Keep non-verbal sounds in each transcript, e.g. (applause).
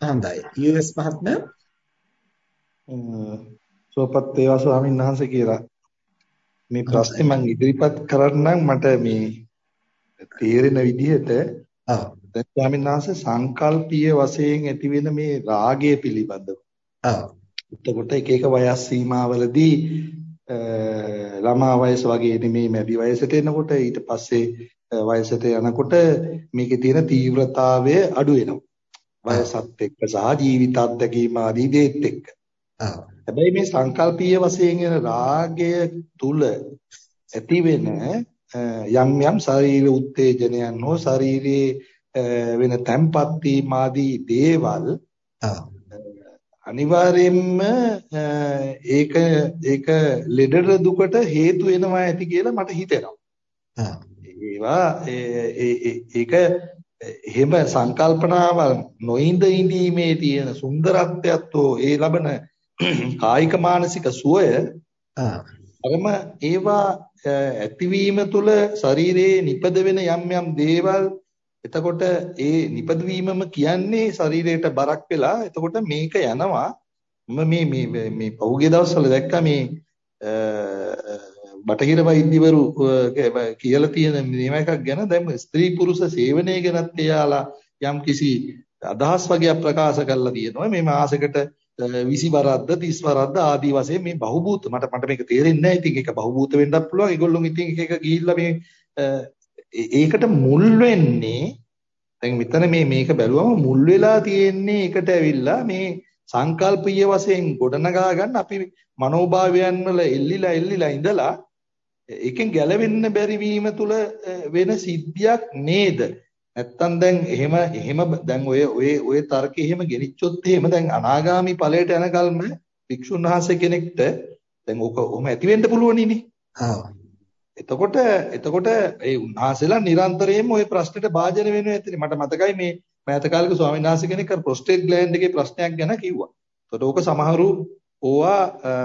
හොඳයි. US මහත්මයා? සුවපත් වේවා ස්වාමීන් වහන්සේ කියලා. මේ ප්‍රශ්නේ මම ඉදිරිපත් කරන්නම් මට මේ තේරෙන විදිහට. ඔව් දැන් ස්වාමීන් වහන්සේ සංකල්පීය වශයෙන් ඇතිවෙන මේ රාගය පිළිබඳව. ඔව් එතකොට එක එක වයස් සීමාවලදී ළමා වයස වගේ නෙමේ මැදි වයසට එනකොට ඊට පස්සේ වයසට යනකොට මේකේ තියෙන තීව්‍රතාවය අඩු වෙනවා. වයසත් එක්ක සහ ජීවිත අත්දැකීම ආදී දේත් එක්ක. හැබැයි මේ සංකල්පීය වශයෙන් එන රාගය තුල ඇති වෙන යම් යම් ශරීර උත්තේජනයන් හෝ ශරීරයේ වෙන තැම්පත් වීම ආදී දේවල් අනිවාර්යයෙන්ම ඒක ඒක ලෙඩ දුකට හේතු වෙනවා ඇති කියලා මට හිතෙනවා. ඒවා ඒක එහෙම සංකල්පනාවල් නොඉඳ ඉඳීමේ තියෙන සුන්දරත්වයත් ඒ ලබන (clears throat) කායික මානසික සුවය අරම ඒවා ඇතිවීම තුළ ශරීරයේ නිපද වෙන යම් යම් දේවල් එතකොට ඒ නිපදවීමම කියන්නේ ශරීරයට බරක් වෙලා එතකොට මේක යනවා. මම මේ මේ මේ පහුගිය දවස්වල දැක්කා මේ බටහිර වෛද්‍යවරු කියලා තියෙන මේව එකක් ගැන දැන් ස්ත්‍රී පුරුෂ සේවනය ගැනත් එයාලා යම් කිසි අදහස් වගේක් ප්‍රකාශ කරලා තියෙනවා. මේ මාසෙකට 20 වරක්ද 30 වරක්ද ආදී වශයෙන් මේ බහුබූත මට මට මේක තේරෙන්නේ නැහැ. ඉතින් ඒක බහුබූත වෙන්නත් පුළුවන්. ඒගොල්ලෝ ඉතින් එක එක ගිහිල්ලා මේ ඒකට මුල් වෙන්නේ දැන් මෙතන මේ මේක බැලුවම මුල් වෙලා තියෙන්නේ එකට ඇවිල්ලා මේ සංකල්පීය වශයෙන් ගොඩනගා ගන්න අපි මනෝභාවයන් වල එල්ලිලා එල්ලිලා ඉඳලා එකෙන් ගැලවෙන්න බැරි වීම තුල වෙන සිද්ධියක් නේද නැත්තම් දැන් එහෙම එහෙම දැන් ඔය ඔය ඔය තර්කෙ එහෙම ගෙනිච්චොත් එහෙම දැන් අනාගාමි ඵලයට යනකල්ම වික්ෂුන් වහන්සේ කෙනෙක්ට දැන් ඕක ඔහම ඇති වෙන්න පුළුවනිනේ. එතකොට එතකොට ඒ උන්වහන්සේලා නිරන්තරයෙන්ම ওই ප්‍රශ්නෙට භාජන වෙනවා ඇත්තනේ. මට මතකයි මේ මෑත කාලෙක ස්වාමීන් වහන්සේ කෙනෙක් අර ප්‍රොස්ටේට් ග්ලෑන්ඩ් එකේ ප්‍රශ්නයක් ගැන කිව්වා. එතකොට ඕක සමහරු ඕවා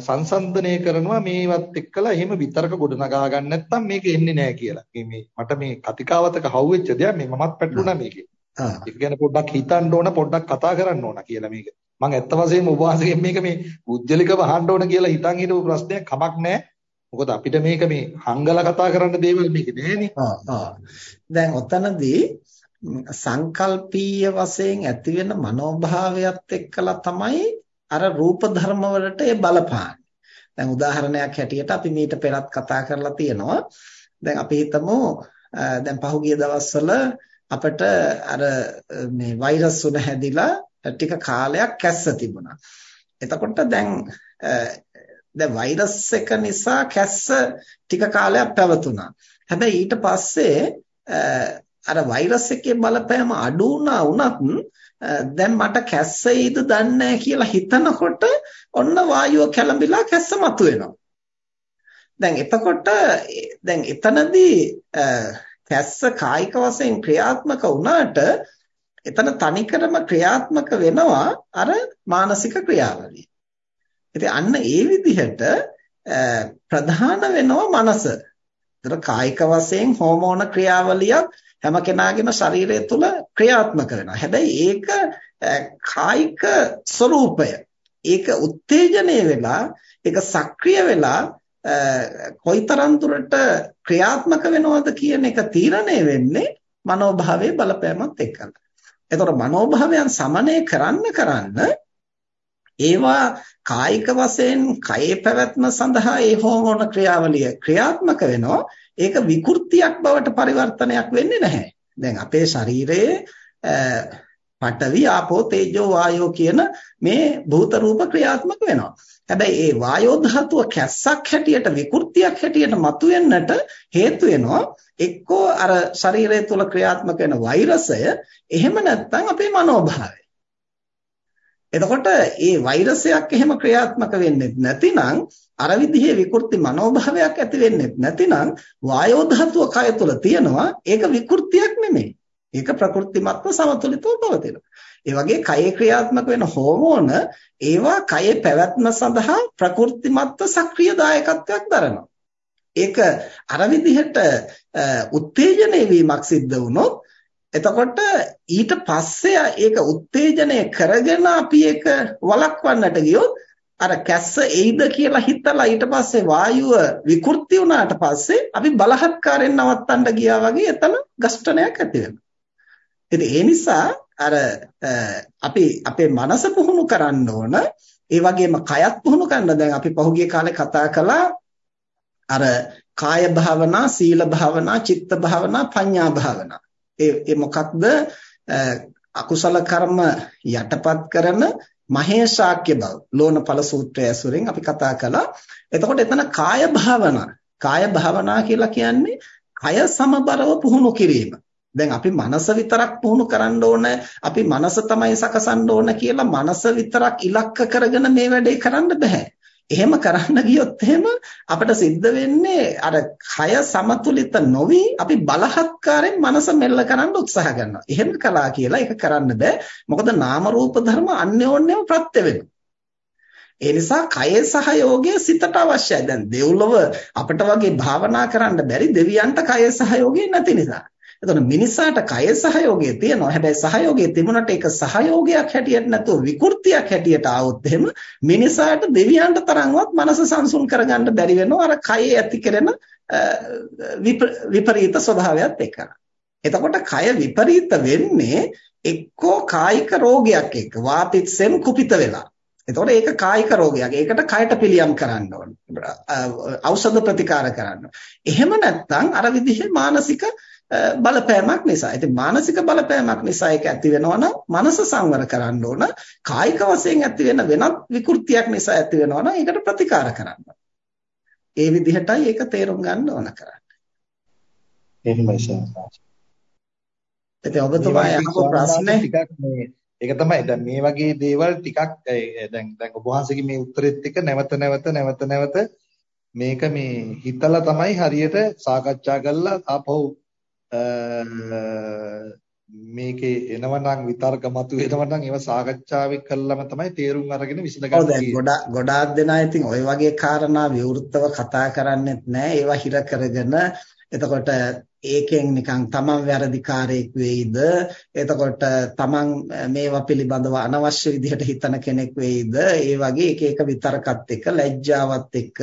සංසන්දනය කරනවා මේවත් එක්කලා එහෙම විතරක ගොඩනගා ගන්න නැත්නම් මේක එන්නේ නැහැ කියලා. මේ මට මේ කතිකාවතක හවුවෙච්ච දෙයක් මේ මමත් පැටලුණා මේකේ. ඒක ගැන පොඩ්ඩක් හිතන්න ඕන පොඩ්ඩක් කතා කරන්න ඕන කියලා මේක. මම ඇත්ත වශයෙන්ම වහන්සේගෙන් මේක මේ උජ්ජලිකව අහන්න ඕන කියලා හිතන් හිටපු ප්‍රශ්නයක් කමක් නැහැ. මොකද අපිට මේක මේ හංගලා කතා කරන්න දේවල් මේක නෑනේ. දැන් ඔතනදී සංකල්පීය වශයෙන් ඇති වෙන මනෝභාවයත් එක්කලා තමයි අර රූප ධර්ම වලට ඒ බලපාන්නේ. දැන් උදාහරණයක් හැටියට අපි මීට පෙරත් කතා කරලා තියෙනවා. දැන් අපි හිතමු දැන් පහුගිය දවස්වල අපිට අර මේ වෛරස් උන හැදිලා ටික කාලයක් කැස්ස තිබුණා. එතකොට දැන් දැන් වෛරස් එක නිසා කැස්ස ටික කාලයක් පැවතුණා. හැබැයි ඊට පස්සේ අර වෛරස් එකේ බලපෑම අඩු වුණා වුණත් දැන් මට කැස්සෙයිද දන්නේ කියලා හිතනකොට ඔන්න වායුව කැළඹිලා කැස්ස මතුවෙනවා. දැන් එතකොට දැන් එතනදී කැස්ස කායික වශයෙන් ක්‍රියාත්මක වුණාට එතන තනිකරම ක්‍රියාත්මක වෙනවා අර මානසික ක්‍රියාවලිය. ඉතින් අන්න ඒ විදිහට ප්‍රධාන වෙනවා මනස. ඒතර කායික වශයෙන් හෝමෝන ක්‍රියාවලියක් හැම කෙනාගේම ශරීරය තුළ ක්‍රියාත්මක වෙනවා. හැබැයි ඒක කායික ස්වરૂපය. ඒක උත්තේජනය වෙලා ඒක සක්‍රිය වෙලා කොයිතරම් දුරට ක්‍රියාත්මක වෙනවද කියන එක තීරණය වෙන්නේ මනෝභාවයේ බලපෑමත් එක්කලා. එතකොට මනෝභාවයන් සමනය කරන්න කරන්න ඒවා කායික වශයෙන් කයේ පැවැත්ම සඳහා ඒ හෝමෝන ක්‍රියාවලිය ක්‍රියාත්මක වෙනවා ඒක විකෘතියක් බවට පරිවර්තනයක් වෙන්නේ නැහැ. දැන් අපේ ශරීරයේ පඨවි ආපෝ තේජෝ වායෝ කියන මේ භූත රූප ක්‍රියාත්මක වෙනවා. හැබැයි ඒ වායෝ ධාතුව කැස්සක් හැටියට විකෘතියක් හැටියට මතුවෙන්නට හේතු වෙනවා එක්කෝ අර ශරීරය තුල ක්‍රියාත්මක වෙන වෛරසය එහෙම නැත්නම් අපේ මනෝභාවය. එතකොට මේ වෛරසයක් එහෙම ක්‍රියාත්මක වෙන්නේ නැතිනම් අර විදිහේ විකෘති මනෝභාවයක් ඇති වෙන්නේ නැතිනම් වායෝ ධාතුව කය තුල තියෙනවා ඒක විකෘතියක් නෙමෙයි. ඒක ප්‍රකෘතිමත්ව සමතුලිතව පවතිනවා. ඒ වගේ කයේ ක්‍රියාත්මක වෙන හෝමෝන ඒවා කයේ පැවැත්ම සඳහා ප්‍රකෘතිමත්ව සක්‍රීය දායකත්වයක් දරනවා. ඒක අර විදිහට උත්තේජනය වීමක් සිද්ධ වුණොත් එතකොට ඊට පස්සේ ඒක උත්තේජනය කරගෙන අපි ඒක වළක්වන්නට ගියොත් අර කැස්ස එයිද කියලා හිතලා ඊට පස්සේ වායුව විකෘති වුණාට පස්සේ අපි බලහත්කාරයෙන් නවත්තන්න ගියා වගේ එතන ගස්ඨනයක් ඇති වෙනවා. ඉතින් ඒ නිසා අර අපි අපේ මනස පුහුණු කරන්න ඕන. ඒ වගේම කයත් පුහුණු කරන්න. දැන් අපි පහුගිය කාලේ කතා කළා අර කාය භාවනා සීල භාවනා චිත්ත භාවනා පඤ්ඤා භාවනා. ඒ ඒ මොකක්ද අකුසල කර්ම යටපත් කරන මහේශාක්‍ය බව ලෝණපල සූත්‍රය ඇසුරෙන් අපි කතා කළා. එතකොට එතන කාය භාවනා. කාය භාවනා කියලා කියන්නේ කය සමබරව පුහුණු කිරීම. දැන් අපි මනස විතරක් පුහුණු කරන්න ඕන අපි මනස තමයි සකසන්න ඕන කියලා මනස විතරක් ඉලක්ක කරගෙන මේ වැඩේ කරන්න බෑ. එහෙම කරන්න ගියොත් එහෙම අපිට සිද්ධ වෙන්නේ අර කය සමතුලිත නොවි අපි බලහත්කාරයෙන් මනස මෙල්ල කරන්න උත්සාහ කරනවා. එහෙම කළා කියලා ඒක කරන්න බෑ. මොකද නාම රූප ධර්ම අන්‍යෝන්‍යව ප්‍රත්‍ය වෙනවා. ඒ නිසා කයේ සහයෝගය සිතට අවශ්‍යයි. දැන් දෙව්ලොව අපිට වගේ භාවනා කරන්න බැරි දෙවියන්ට කයේ සහයෝගය නැති නිසා. එතකොට මිනිසාට කය සහයෝගය තියෙනවා. හැබැයි සහයෝගය තිබුණට ඒක සහයෝගයක් හැටියට නැතුව විකෘතියක් හැටියට ආවොත් එහෙම මිනිසාට දෙවියන්ට තරම්වත් මනස සංසුන් කරගන්න බැරි වෙනවා අර කයේ ඇති කරන විපරීත ස්වභාවයත් එක්ක. එතකොට කය විපරීත වෙන්නේ එක්කෝ කායික රෝගයක් එක්ක වාපිත්සෙන් කුපිත වෙලා. එතකොට ඒක කායික රෝගයක්. ඒකට කයට පිළියම් කරන්න ඕන. ඖෂධ ප්‍රතිකාර කරන්න. එහෙම නැත්නම් අර විදිහේ මානසික බලපෑමක් නිසා. ඉතින් මානසික බලපෑමක් නිසා ඒක ඇති වෙනවා මනස සංවර කරන්න ඕන. කායික වශයෙන් ඇති වෙන වෙනත් විකෘතියක් නිසා ඇති වෙනවා ඒකට ප්‍රතිකාර කරන්න. ඒ විදිහටයි ඒක තේරුම් ගන්න ඕන කරන්නේ. එහෙමයි සාරාංශ. ඉතින් ඔබතුමා අහපු ප්‍රශ්නේ ටිකක් මේ ඒක තමයි දැන් මේ වගේ දේවල් ටිකක් දැන් දැන් ඔබ වහන්සේගේ මේ උත්තරෙත් එක්ක නැවත නැවත නැවත නැවත මේක මේ හිතලා තමයි හරියට සාකච්ඡා කරලා ආපහු මේකේ එනවනම් විතර්ක මතු වෙනවනම් ඒව සාකච්ඡාවෙ කළාම තමයි තේරුම් අරගෙන විසඳගන්න. ඔව් දැන් ගොඩාක් ගොඩාක් දෙනා ඉතින් ওই වගේ කාරණා විවෘතව කතා කරන්නේත් නැහැ ඒවා හිර කරගෙන එතකොට ඒකෙන් නිකන් තමන් වැරදිකාරයෙක් වෙයිද? එතකොට තමන් මේවා පිළිබඳව අනවශ්‍ය විදිහට හිතන කෙනෙක් වෙයිද? ඒ වගේ එක එක විතරකත් එක්ක ලැජ්ජාවත් එක්ක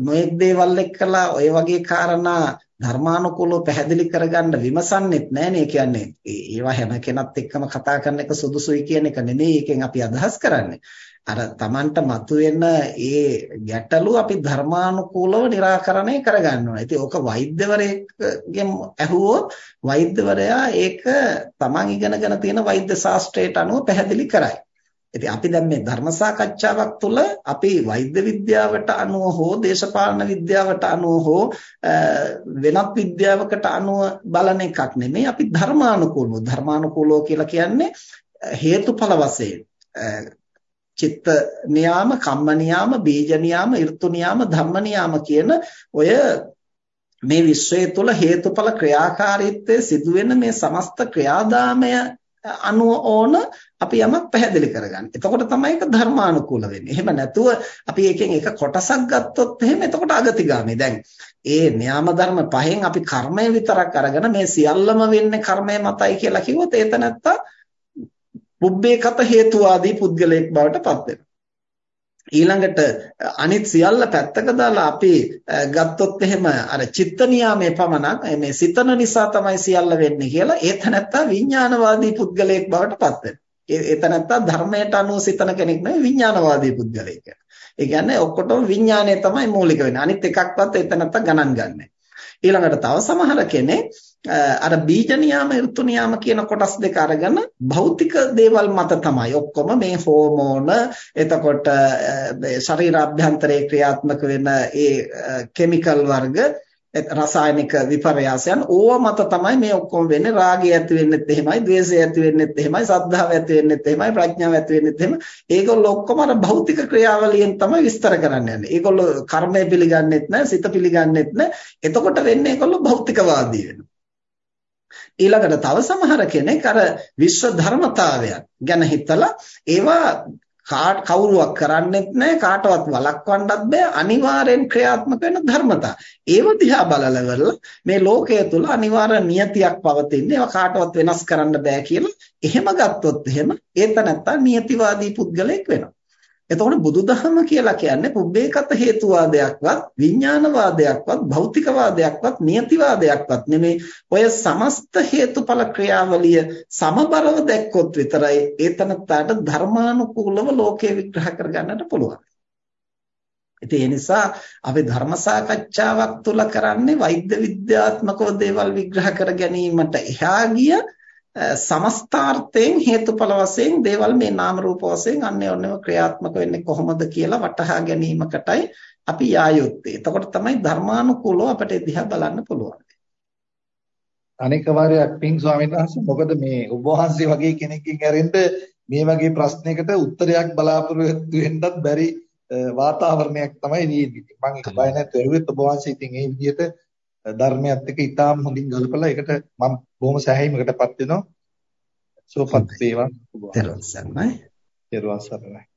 නොඑක් දේවල් එක්කලා ඔය වගේ කාරණා ධර්මානුකූලව පැහැදිලි කරගන්න විමසන්නෙත් නෑනේ. කියන්නේ ඒවා හැම කෙනත් එක්කම කතා කරන එක සුදුසුයි කියන එක නෙමෙයි එකෙන් අපි අදහස් කරන්නේ. අර Tamanට මතුවෙන ඒ ගැටලු අපි ධර්මානුකූලව निराකරණය කරගන්න ඕනේ. ඉතින් ඕක වෛද්‍යවරයෙක්ගෙන් ඇහුවොත් වෛද්‍යවරයා ඒක Taman ඉගෙනගෙන තියෙන වෛද්‍ය ශාස්ත්‍රයට අනුව පැහැදිලි කරයි. ඉතින් අපි දැන් මේ ධර්ම සාකච්ඡාවක් තුළ අපි වෛද්‍ය විද්‍යාවට අනුව හෝ දේශපාලන විද්‍යාවට අනුව හෝ වෙනත් විද්‍යාවකට අනුව බලන එකක් නෙමෙයි අපි ධර්මානුකූලව ධර්මානුකූලව කියලා කියන්නේ හේතුඵල වශයෙන් චිත්ත නියාම කම්ම නියාම බීජ නියාම ඍතු නියාම ධම්ම නියාම කියන ඔය මේ විශ්වය තුළ හේතුඵල ක්‍රියාකාරීත්වයේ සිදුවෙන මේ සමස්ත ක්‍රියාදාමය අනුව ඕන අපි යමක් පැහැදිලි කරගන්න. එතකොට තමයි ඒක ධර්මානුකූල වෙන්නේ. එහෙම නැතුව අපි එකෙන් එක කොටසක් ගත්තොත් එහෙම එතකොට අගතිගාමී. දැන් ඒ න්යාම ධර්ම පහෙන් අපි කර්මය විතරක් අරගෙන මේ සියල්ලම වෙන්නේ කර්මය මතයි කියලා කිව්වොත් ඒත නැත්තා පුබ්බේකත හේතුවාදී පුද්ගලයෙක් බවට පත් වෙනවා. ඊළඟට අනිත් සියල්ල පැත්තක දාලා අපි ගත්තොත් එහෙම අර චිත්ත නියාමයේ පමණක් මේ සිතන නිසා තමයි සියල්ල වෙන්නේ කියලා ඒත නැත්තා විඥානවාදී පුද්ගලයෙක් බවට පත් වෙනවා. ඒත නැත්තා ධර්මයට අනුව සිතන කෙනෙක් නෙවෙයි විඥානවාදී පුද්ගලයෙක්. ඒ කියන්නේ ඔක්කොටම විඥානය තමයි මූලික වෙන්නේ. අනිත් එකක්වත් ඒත නැත්තා ගණන් ගන්නෑ. ඊළඟට තව සමහර කෙනෙක් අර බීජ නියාම ඍතු නියාම කියන කොටස් දෙක අරගෙන භෞතික දේවල් මත තමයි. ඔක්කොම මේ හෝමෝන එතකොට ශරීර අභ්‍යන්තරයේ ක්‍රියාත්මක වෙන ඒ කිමිකල් වර්ග රසායනික විපර්යාසයන්. ඕව මත තමයි මේ ඔක්කොම වෙන්නේ. රාගය ඇති වෙන්නෙත් එහෙමයි ද්වේෂය ඇති වෙන්නෙත් එහෙමයි සද්ධාව ඇති වෙන්නෙත් එහෙමයි ප්‍රඥාව ඇති වෙන්නෙත් එහෙම. ඒගොල්ලෝ ඔක්කොම අර භෞතික ක්‍රියාවලියෙන් තමයි විස්තර කරන්න යන්නේ. ඒගොල්ලෝ කර්මය පිළිගන්නෙත් නැහැ සිත පිළිගන්නෙත් නැහැ එතකොට වෙන්නේ ඒගොල්ලෝ භෞතිකවාදී වෙනවා. ඊළඟට තව සමහර කෙනෙක් අර විශ්ව ධර්මතාවයන් ගැන හිතලා ඒවා කවුරුවක් කරන්නෙත් නැහැ කාටවත් වළක්වන්නත් බෑ අනිවාර්යෙන් ක්‍රියාත්මක වෙන ධර්මතා. ඒව දිහා බලලවල මේ ලෝකය තුල අනිවාර්ය නියතියක් පවතින්නේ ඒවා කාටවත් වෙනස් කරන්න බෑ කියලා එහෙම ගත්තොත් එහෙම ඒත නැත්තම් නියතිවාදී පුද්ගලෙක් වෙනවා. එතකොට බුදුදහම කියලා කියන්නේ පුබ්බේකත හේතුවාදයක්වත් විඥානවාදයක්වත් භෞතිකවාදයක්වත් නියතිවාදයක්වත් නෙමේ ඔය සමස්ත හේතුඵල ක්‍රියාවලිය සමබරව දැක්කොත් විතරයි ඒතනත්තාට ධර්මානුකූලව ලෝකේ විග්‍රහ කරගන්නට පුළුවන්. ඉතින් ඒ නිසා අපි ධර්ම සාකච්ඡාවක් තුල කරන්නේ වෛද්‍ය විද්‍යාත්මකව දේවල් විග්‍රහ කර ගැනීමට එහා ගිය සමස්තාර්ථයෙන් හේතුඵල වශයෙන් දේවල් මේ නාම රූප වශයෙන් අන්‍යෝන්‍යව ක්‍රියාත්මක වෙන්නේ කොහොමද කියලා වටහා ගැනීමකටයි අපි යා යුත්තේ. එතකොට තමයි ධර්මානුකූලව අපිට දිහා බලන්න පුළුවන්. අනෙක් වාරයක් පින් ස්වාමීන් වහන්සේ මොකද මේ ඔබ වහන්සේ වගේ කෙනෙක්ගෙන් ඇරෙන්න මේ වගේ ප්‍රශ්නයකට උත්තරයක් බලාපොරොත්තු වෙන්නත් බැරි වාතාවරණයක් තමයි තියෙන්නේ. මම ඒක බය නැතුව ඇහුවෙත් ඔබ වහන්සේ ඉතින් ඒ විදිහට ධර්මයත් එක්ක ඊටාම් හොඳින් ගලපලා ඒකට මම බොහොම සෑහීමකටපත් වෙනවා. සුවපත් වේවා. තෙරුවන් සරණයි. තෙරුවන් සරණයි.